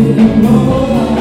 Give them